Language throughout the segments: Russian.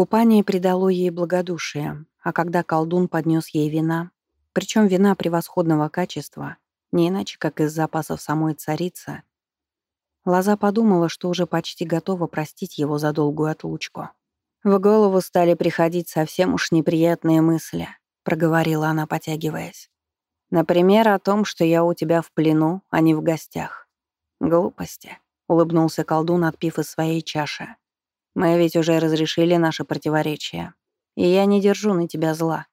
Купание придало ей благодушие, а когда колдун поднес ей вина, причем вина превосходного качества, не иначе, как из запасов самой царицы, Лоза подумала, что уже почти готова простить его за долгую отлучку. «В голову стали приходить совсем уж неприятные мысли», — проговорила она, потягиваясь. «Например, о том, что я у тебя в плену, а не в гостях». «Глупости», — улыбнулся колдун, отпив из своей чаши. «Мы ведь уже разрешили наше противоречие, и я не держу на тебя зла».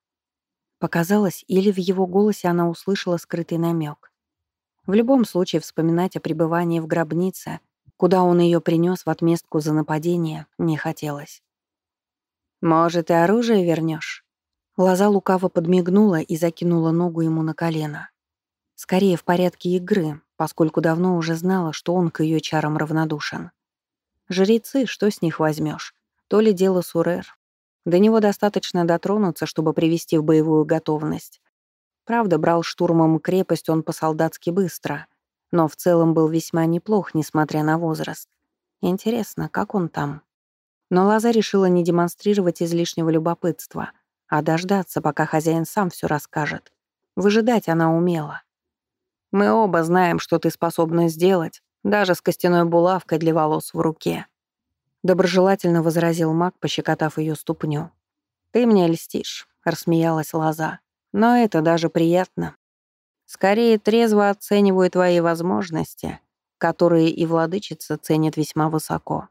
Показалось, или в его голосе она услышала скрытый намек. В любом случае вспоминать о пребывании в гробнице, куда он ее принес в отместку за нападение, не хотелось. «Может, и оружие вернешь? Лоза лукаво подмигнула и закинула ногу ему на колено. Скорее в порядке игры, поскольку давно уже знала, что он к ее чарам равнодушен. Жрецы, что с них возьмешь? То ли дело Сурер. До него достаточно дотронуться, чтобы привести в боевую готовность. Правда, брал штурмом крепость он по-солдатски быстро, но в целом был весьма неплох, несмотря на возраст. Интересно, как он там? Но Лоза решила не демонстрировать излишнего любопытства, а дождаться, пока хозяин сам все расскажет. Выжидать она умела. «Мы оба знаем, что ты способна сделать, даже с костяной булавкой для волос в руке», доброжелательно возразил маг, пощекотав ее ступню. «Ты мне льстишь», — рассмеялась Лоза. «Но это даже приятно. Скорее трезво оцениваю твои возможности, которые и владычица ценит весьма высоко.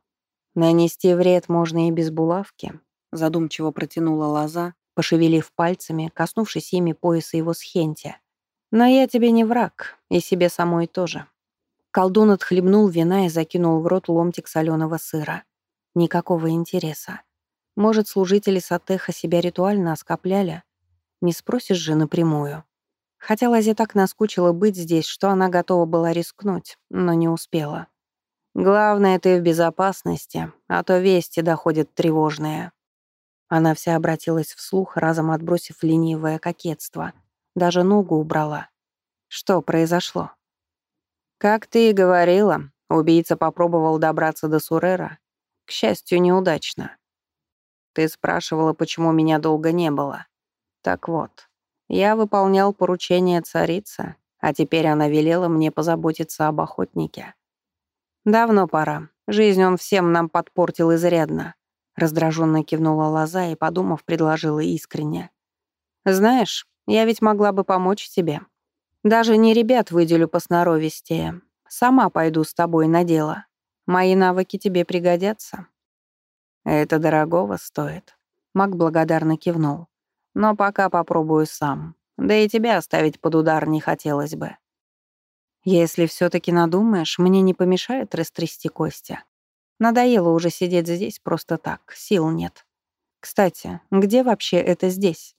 «Нанести вред можно и без булавки», — задумчиво протянула лоза, пошевелив пальцами, коснувшись ими пояса его схенти. «Но я тебе не враг, и себе самой тоже». Колдун отхлебнул вина и закинул в рот ломтик соленого сыра. Никакого интереса. Может, служители Сатеха себя ритуально оскопляли? Не спросишь же напрямую. Хотя Лазе так наскучила быть здесь, что она готова была рискнуть, но не успела. Главное, ты в безопасности, а то вести доходят тревожные». Она вся обратилась вслух, разом отбросив ленивое кокетство. Даже ногу убрала. Что произошло? «Как ты и говорила, убийца попробовал добраться до Сурера. К счастью, неудачно. Ты спрашивала, почему меня долго не было. Так вот, я выполнял поручение царицы, а теперь она велела мне позаботиться об охотнике. «Давно пора. Жизнь он всем нам подпортил изрядно», — раздраженно кивнула Лоза и, подумав, предложила искренне. «Знаешь, я ведь могла бы помочь тебе. Даже не ребят выделю по сноровистее. Сама пойду с тобой на дело. Мои навыки тебе пригодятся». «Это дорогого стоит», — Мак благодарно кивнул. «Но пока попробую сам. Да и тебя оставить под удар не хотелось бы». Если все-таки надумаешь, мне не помешает растрясти кости. Надоело уже сидеть здесь просто так, сил нет. Кстати, где вообще это здесь?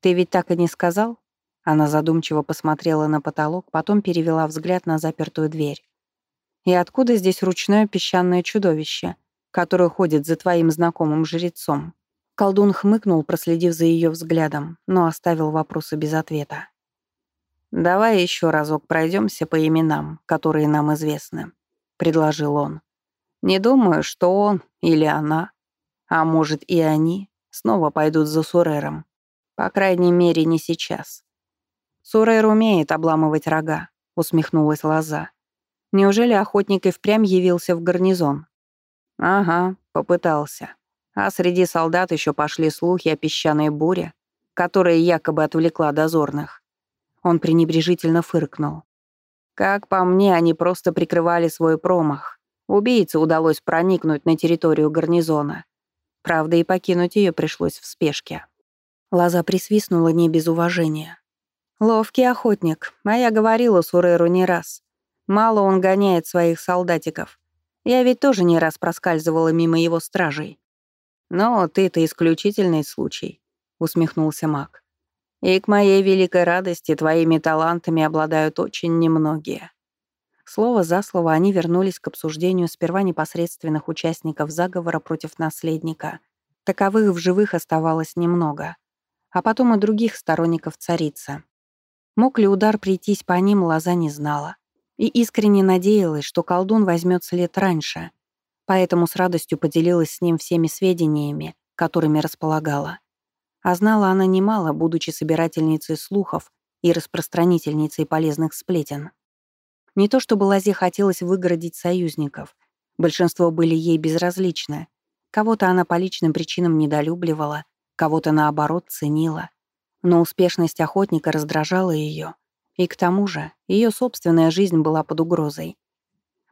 Ты ведь так и не сказал? Она задумчиво посмотрела на потолок, потом перевела взгляд на запертую дверь. И откуда здесь ручное песчаное чудовище, которое ходит за твоим знакомым жрецом? Колдун хмыкнул, проследив за ее взглядом, но оставил вопросы без ответа. «Давай еще разок пройдемся по именам, которые нам известны», — предложил он. «Не думаю, что он или она, а может и они, снова пойдут за Сурером. По крайней мере, не сейчас». «Сурер умеет обламывать рога», — усмехнулась Лоза. «Неужели охотник и впрямь явился в гарнизон?» «Ага, попытался. А среди солдат еще пошли слухи о песчаной буре, которая якобы отвлекла дозорных. Он пренебрежительно фыркнул. Как по мне, они просто прикрывали свой промах. Убийце удалось проникнуть на территорию гарнизона. Правда, и покинуть ее пришлось в спешке. Лоза присвистнула не без уважения. «Ловкий охотник, а я говорила Суреру не раз. Мало он гоняет своих солдатиков. Я ведь тоже не раз проскальзывала мимо его стражей». «Но ты-то исключительный случай», — усмехнулся маг. И к моей великой радости твоими талантами обладают очень немногие». Слово за слово они вернулись к обсуждению сперва непосредственных участников заговора против наследника. Таковых в живых оставалось немного. А потом и других сторонников царицы. Мог ли удар прийтись по ним, Лоза не знала. И искренне надеялась, что колдун возьмет след раньше. Поэтому с радостью поделилась с ним всеми сведениями, которыми располагала. А знала она немало, будучи собирательницей слухов и распространительницей полезных сплетен. Не то чтобы Лазе хотелось выгородить союзников. Большинство были ей безразличны. Кого-то она по личным причинам недолюбливала, кого-то, наоборот, ценила. Но успешность охотника раздражала ее. И к тому же ее собственная жизнь была под угрозой.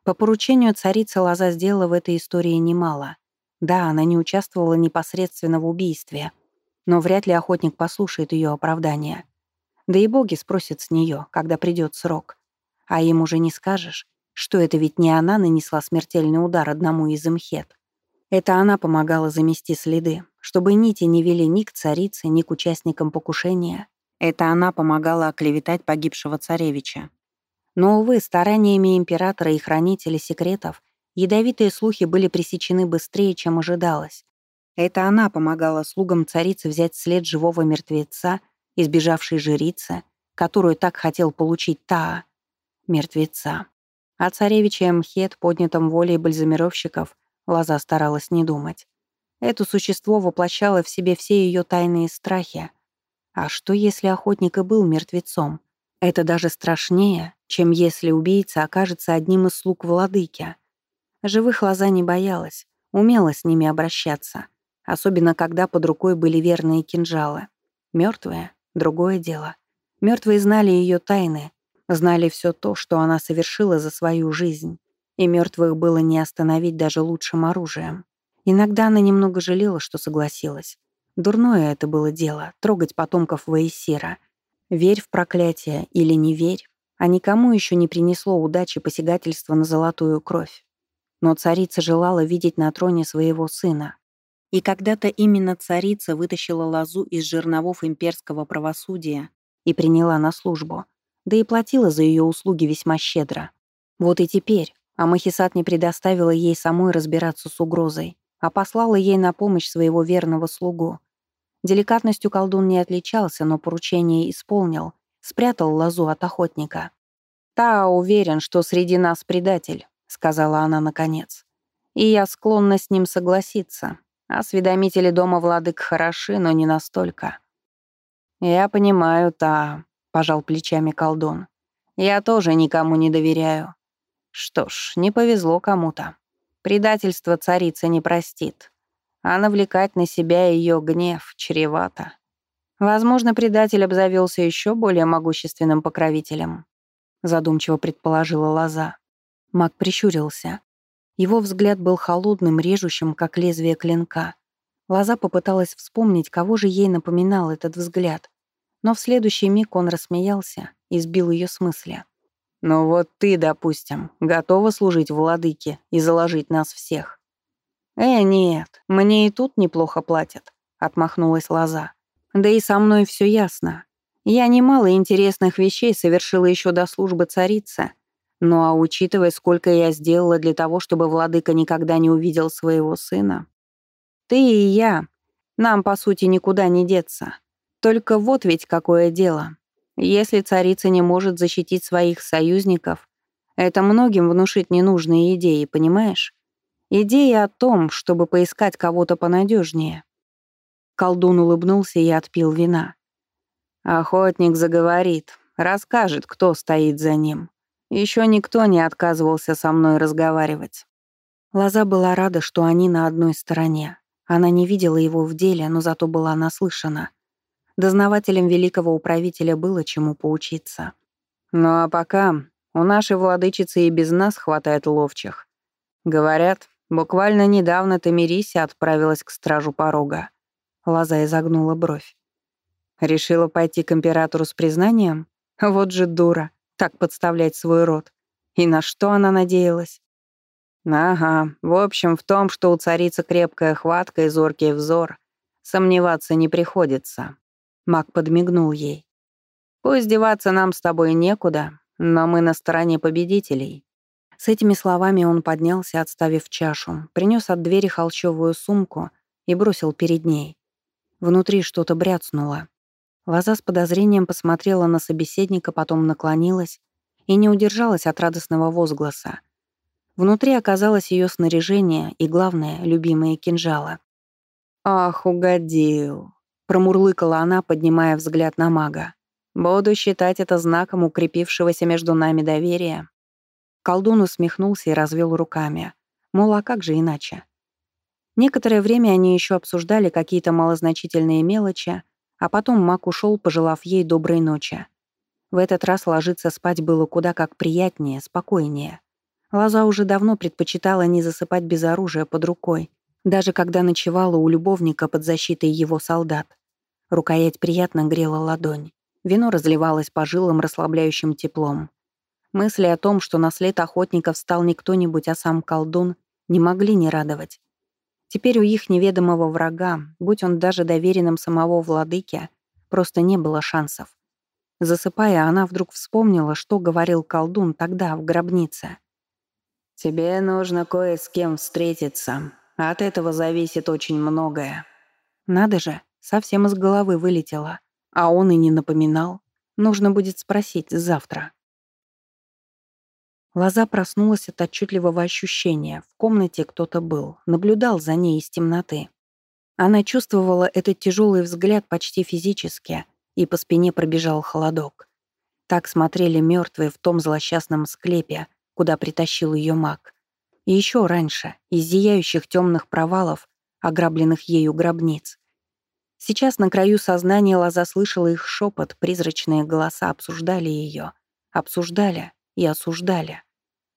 По поручению царицы Лоза сделала в этой истории немало. Да, она не участвовала непосредственно в убийстве, но вряд ли охотник послушает ее оправдания. Да и боги спросят с нее, когда придет срок. А им уже не скажешь, что это ведь не она нанесла смертельный удар одному из имхет. Это она помогала замести следы, чтобы нити не вели ни к царице, ни к участникам покушения. Это она помогала оклеветать погибшего царевича. Но, увы, стараниями императора и хранителя секретов ядовитые слухи были пресечены быстрее, чем ожидалось. Это она помогала слугам царицы взять след живого мертвеца, избежавшей жрицы, которую так хотел получить Таа. Мертвеца. О царевиче Мхет, поднятом волей бальзамировщиков, Лоза старалась не думать. Это существо воплощало в себе все ее тайные страхи. А что, если охотник и был мертвецом? Это даже страшнее, чем если убийца окажется одним из слуг владыки. Живых Лоза не боялась, умела с ними обращаться, особенно когда под рукой были верные кинжалы. Мертвые — другое дело. Мертвые знали ее тайны, знали все то, что она совершила за свою жизнь, и мертвых было не остановить даже лучшим оружием. Иногда она немного жалела, что согласилась. Дурное это было дело — трогать потомков Ваесира. Верь в проклятие или не верь, а никому еще не принесло удачи посягательства на золотую кровь. Но царица желала видеть на троне своего сына. И когда-то именно царица вытащила лозу из жерновов имперского правосудия и приняла на службу, да и платила за ее услуги весьма щедро. Вот и теперь Амахисат не предоставила ей самой разбираться с угрозой, а послала ей на помощь своего верного слугу. Деликатностью колдун не отличался, но поручение исполнил, спрятал лозу от охотника. «Та уверен, что среди нас предатель», — сказала она наконец. «И я склонна с ним согласиться. Осведомители дома владык хороши, но не настолько». «Я понимаю, та», — пожал плечами колдун. «Я тоже никому не доверяю». «Что ж, не повезло кому-то». Предательство царица не простит, а навлекать на себя ее гнев чревато. Возможно, предатель обзавелся еще более могущественным покровителем, задумчиво предположила Лоза. Маг прищурился. Его взгляд был холодным, режущим, как лезвие клинка. Лоза попыталась вспомнить, кого же ей напоминал этот взгляд. Но в следующий миг он рассмеялся и сбил ее с мысли. Но вот ты, допустим, готова служить владыке и заложить нас всех. Э, нет, мне и тут неплохо платят, отмахнулась Лоза. Да и со мной все ясно. Я немало интересных вещей совершила еще до службы царицы. Ну а учитывая, сколько я сделала для того, чтобы владыка никогда не увидел своего сына. Ты и я. Нам, по сути, никуда не деться. Только вот ведь какое дело. Если царица не может защитить своих союзников, это многим внушить ненужные идеи, понимаешь? Идеи о том, чтобы поискать кого-то понадежнее. Колдун улыбнулся и отпил вина. Охотник заговорит, расскажет, кто стоит за ним. Еще никто не отказывался со мной разговаривать. Лоза была рада, что они на одной стороне. Она не видела его в деле, но зато была наслышана. Дознавателям великого управителя было чему поучиться. Ну а пока у нашей владычицы и без нас хватает ловчих. Говорят, буквально недавно Тамирися отправилась к стражу порога. Лоза изогнула бровь. Решила пойти к императору с признанием? Вот же дура, так подставлять свой род. И на что она надеялась? Ага, в общем, в том, что у царицы крепкая хватка и зоркий взор, сомневаться не приходится. Мак подмигнул ей. «Пусть деваться нам с тобой некуда, но мы на стороне победителей». С этими словами он поднялся, отставив чашу, принес от двери холщовую сумку и бросил перед ней. Внутри что-то бряцнуло. Лоза с подозрением посмотрела на собеседника, потом наклонилась и не удержалась от радостного возгласа. Внутри оказалось ее снаряжение и, главное, любимые кинжалы. «Ах, угодил!» — промурлыкала она, поднимая взгляд на мага. «Буду считать это знаком укрепившегося между нами доверия». Колдун усмехнулся и развел руками. Мол, а как же иначе? Некоторое время они еще обсуждали какие-то малозначительные мелочи, а потом маг ушел, пожелав ей доброй ночи. В этот раз ложиться спать было куда как приятнее, спокойнее. Лоза уже давно предпочитала не засыпать без оружия под рукой, даже когда ночевала у любовника под защитой его солдат. Рукоять приятно грела ладонь. Вино разливалось по жилам расслабляющим теплом. Мысли о том, что на след охотников стал не кто-нибудь, а сам колдун, не могли не радовать. Теперь у их неведомого врага, будь он даже доверенным самого владыки, просто не было шансов. Засыпая, она вдруг вспомнила, что говорил колдун тогда в гробнице. «Тебе нужно кое с кем встретиться. От этого зависит очень многое». Надо же, совсем из головы вылетело. А он и не напоминал. Нужно будет спросить завтра. Лоза проснулась от отчетливого ощущения. В комнате кто-то был, наблюдал за ней из темноты. Она чувствовала этот тяжелый взгляд почти физически — и по спине пробежал холодок. Так смотрели мертвые в том злосчастном склепе, куда притащил ее маг. И еще раньше, из зияющих темных провалов, ограбленных ею гробниц. Сейчас на краю сознания Лоза слышала их шепот, призрачные голоса обсуждали ее. Обсуждали и осуждали.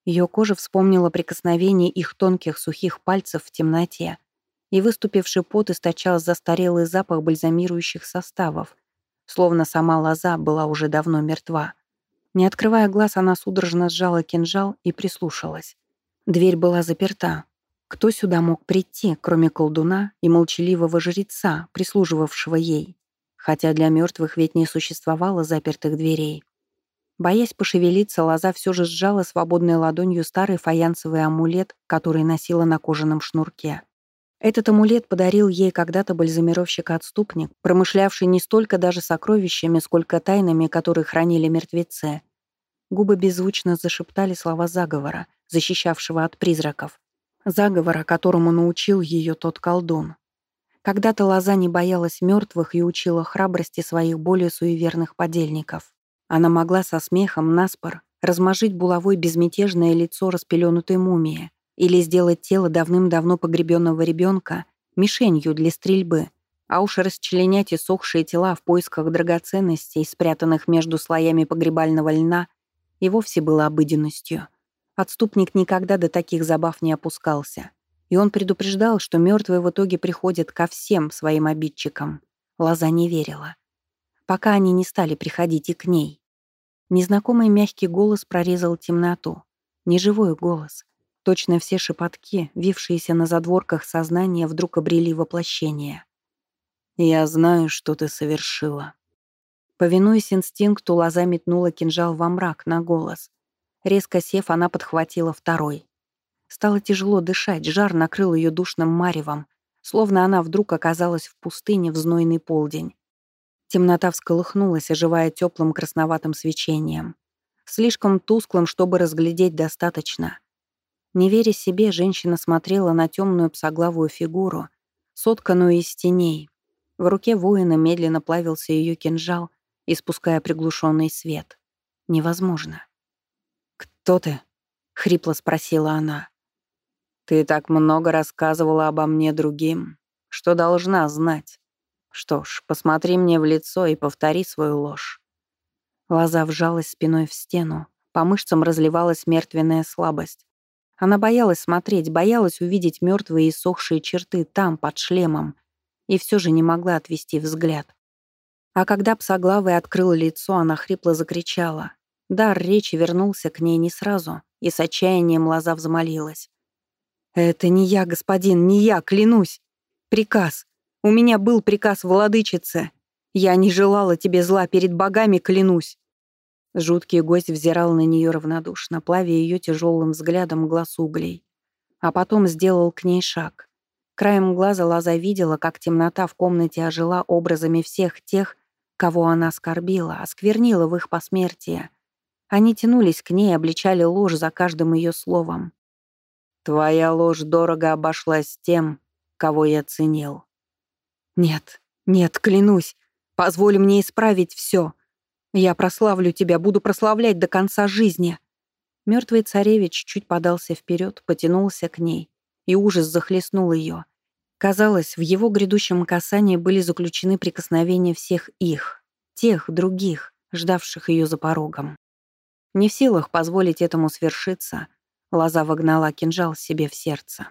Ее кожа вспомнила прикосновение их тонких сухих пальцев в темноте, и выступивший пот источал застарелый запах бальзамирующих составов, словно сама лоза была уже давно мертва. Не открывая глаз, она судорожно сжала кинжал и прислушалась. Дверь была заперта. Кто сюда мог прийти, кроме колдуна и молчаливого жреца, прислуживавшего ей? Хотя для мертвых ведь не существовало запертых дверей. Боясь пошевелиться, лоза все же сжала свободной ладонью старый фаянсовый амулет, который носила на кожаном шнурке. Этот амулет подарил ей когда-то бальзамировщик-отступник, промышлявший не столько даже сокровищами, сколько тайнами, которые хранили мертвецы. Губы беззвучно зашептали слова заговора, защищавшего от призраков. Заговора, которому научил ее тот колдун. Когда-то Лоза не боялась мертвых и учила храбрости своих более суеверных подельников. Она могла со смехом наспор размажить булавой безмятежное лицо распеленутой мумии, или сделать тело давным-давно погребенного ребенка мишенью для стрельбы, а уж расчленять иссохшие тела в поисках драгоценностей, спрятанных между слоями погребального льна, и вовсе было обыденностью. Отступник никогда до таких забав не опускался. И он предупреждал, что мертвые в итоге приходят ко всем своим обидчикам. Лоза не верила. Пока они не стали приходить и к ней. Незнакомый мягкий голос прорезал темноту. Неживой голос, Точно все шепотки, вившиеся на задворках сознания, вдруг обрели воплощение. «Я знаю, что ты совершила». Повинуясь инстинкту, лоза метнула кинжал во мрак на голос. Резко сев, она подхватила второй. Стало тяжело дышать, жар накрыл ее душным маревом, словно она вдруг оказалась в пустыне в знойный полдень. Темнота всколыхнулась, оживая теплым красноватым свечением. Слишком тусклым, чтобы разглядеть достаточно — не веря себе, женщина смотрела на темную псоглавую фигуру, сотканную из теней. В руке воина медленно плавился ее кинжал, испуская приглушенный свет. Невозможно. «Кто ты?» — хрипло спросила она. «Ты так много рассказывала обо мне другим, что должна знать. Что ж, посмотри мне в лицо и повтори свою ложь». Лоза вжалась спиной в стену, по мышцам разливалась мертвенная слабость. Она боялась смотреть, боялась увидеть мертвые и сохшие черты там, под шлемом, и все же не могла отвести взгляд. А когда псоглавый открыл лицо, она хрипло закричала. Дар речи вернулся к ней не сразу, и с отчаянием лоза взмолилась. «Это не я, господин, не я, клянусь! Приказ! У меня был приказ владычицы! Я не желала тебе зла, перед богами клянусь!» Жуткий гость взирал на нее равнодушно, плавя ее тяжелым взглядом глаз углей. А потом сделал к ней шаг. Краем глаза Лоза видела, как темнота в комнате ожила образами всех тех, кого она оскорбила, осквернила в их посмертие. Они тянулись к ней, обличали ложь за каждым ее словом. «Твоя ложь дорого обошлась тем, кого я ценил. Нет, нет, клянусь. Позволь мне исправить все. Я прославлю тебя, буду прославлять до конца жизни. Мертвый царевич чуть подался вперед, потянулся к ней, и ужас захлестнул ее. Казалось, в его грядущем касании были заключены прикосновения всех их, тех других, ждавших ее за порогом. Не в силах позволить этому свершиться, Лоза вогнала кинжал себе в сердце.